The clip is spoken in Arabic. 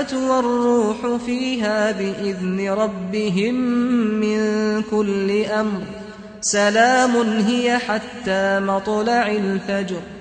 الْمَلَائِكَةُ والروح فيها بإذن ربهم من كل أمر سلام هي حتى مطلع الفجر